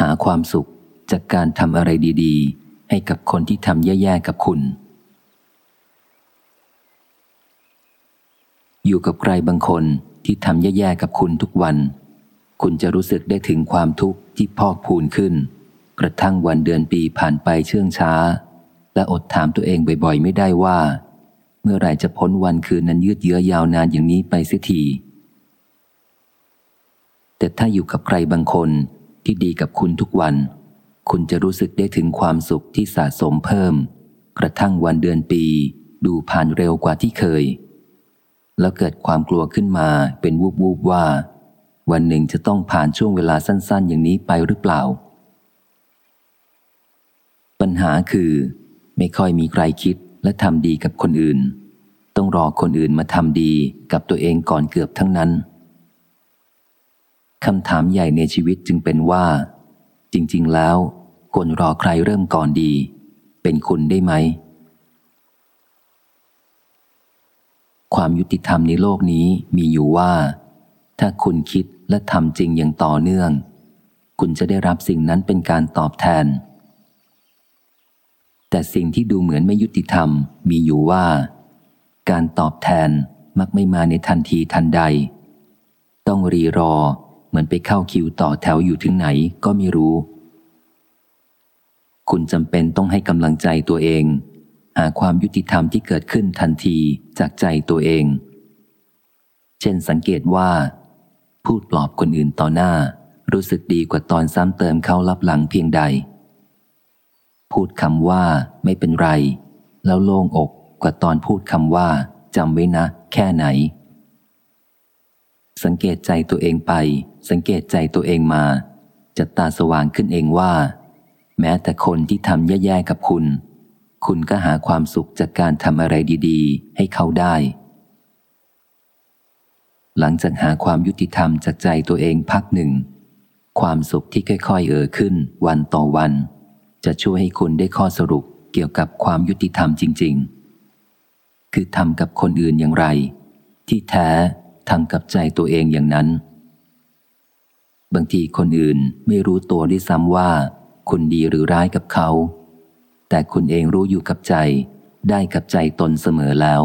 หาความสุขจากการทำอะไรดีๆ ให้กับคนที่ทำแย่ๆกับคุณ อยู่กับใครบางคนที่ทำแย่ๆกับคุณทุกวัน คุณจะรู้สึกได้ถึงความทุกข์ที่พอกพูนขึ้น กระทั่งวันเดือนปีผ่านไปเชื่องช้า และอดถามตัวเองบ่อยๆ ไม่ได้ว่า เมื่อไรจะพ้นวันคืนนั้นยืดเยื้อยาวนานอย่างนี้ไปเสียทีแต่ถ้าอยู่กับใครบางคน ที่ดีกับคุณทุกวัน คุณจะรู้สึกได้ถึงความสุขที่สะสมเพิ่ม กระทั่งวันเดือนปี ดูผ่านเร็วกว่าที่เคย แล้วเกิดความกลัวขึ้นมาเป็นวูบวูบว่า วันหนึ่งจะต้องผ่านช่วงเวลาสั้น ๆ อย่างนี้ไปหรือเปล่า ปัญหาคือ ไม่ค่อยมีใครคิดและทำดีกับคนอื่น ต้องรอคนอื่นมาทำดีกับตัวเองก่อนเกือบทั้งนั้น คำถามใหญ่ในชีวิตจึงเป็นว่า จริง ๆ แล้วควรรอใครเริ่มก่อนดี เป็นคุณได้ไหม ความยุติธรรมในโลกนี้มีอยู่ว่า ถ้าคุณคิดและทำจริงอย่างต่อเนื่อง คุณจะได้รับสิ่งนั้นเป็นการตอบแทน แต่สิ่งที่ดูเหมือนไม่ยุติธรรมมีอยู่ว่า การตอบแทนมักไม่มาในทันทีทันใด ต้องรีรอ มือนไปเข้าคิวต่อแถวอยู่ถึงไหนก็ไม่รู้ คุณจำเป็นต้องให้กำลังใจตัวเอง หาความยุติธรรมที่เกิดขึ้นทันทีจากใจตัวเอง เช่นสังเกตว่า พูดปลอบคนอื่นต่อหน้า รู้สึกดีกว่าตอนซ้ำเติมเข้ารับหลังเพียงใด พูดคำว่าไม่เป็นไร แล้วโล่งอกกว่าตอนพูดคำว่าจำไว้นะ แค่ไหน สังเกตใจตัวเองไป สังเกตใจตัวเองมา จะตาสว่างขึ้นเองว่า แม้แต่คนที่ทำแย่ๆกับคุณ คุณก็หาความสุขจากการทำอะไรดีๆ ให้เขาได้ หลังจากหาความยุติธรรมจากใจตัวเองพักหนึ่ง ความสุขที่ค่อยๆ เอ่อขึ้น วันต่อวัน จะช่วยให้คุณได้ข้อสรุปเกี่ยวกับความยุติธรรมจริง ๆ คือทำกับคนอื่นอย่างไร ที่แท้ ทำกับใจตัวเองอย่างนั้น บางทีคนอื่นไม่รู้ตัวด้วยซ้ำว่า คุณดีหรือร้ายกับเขา แต่คุณเองรู้อยู่กับใจ ได้กับใจตนเสมอแล้ว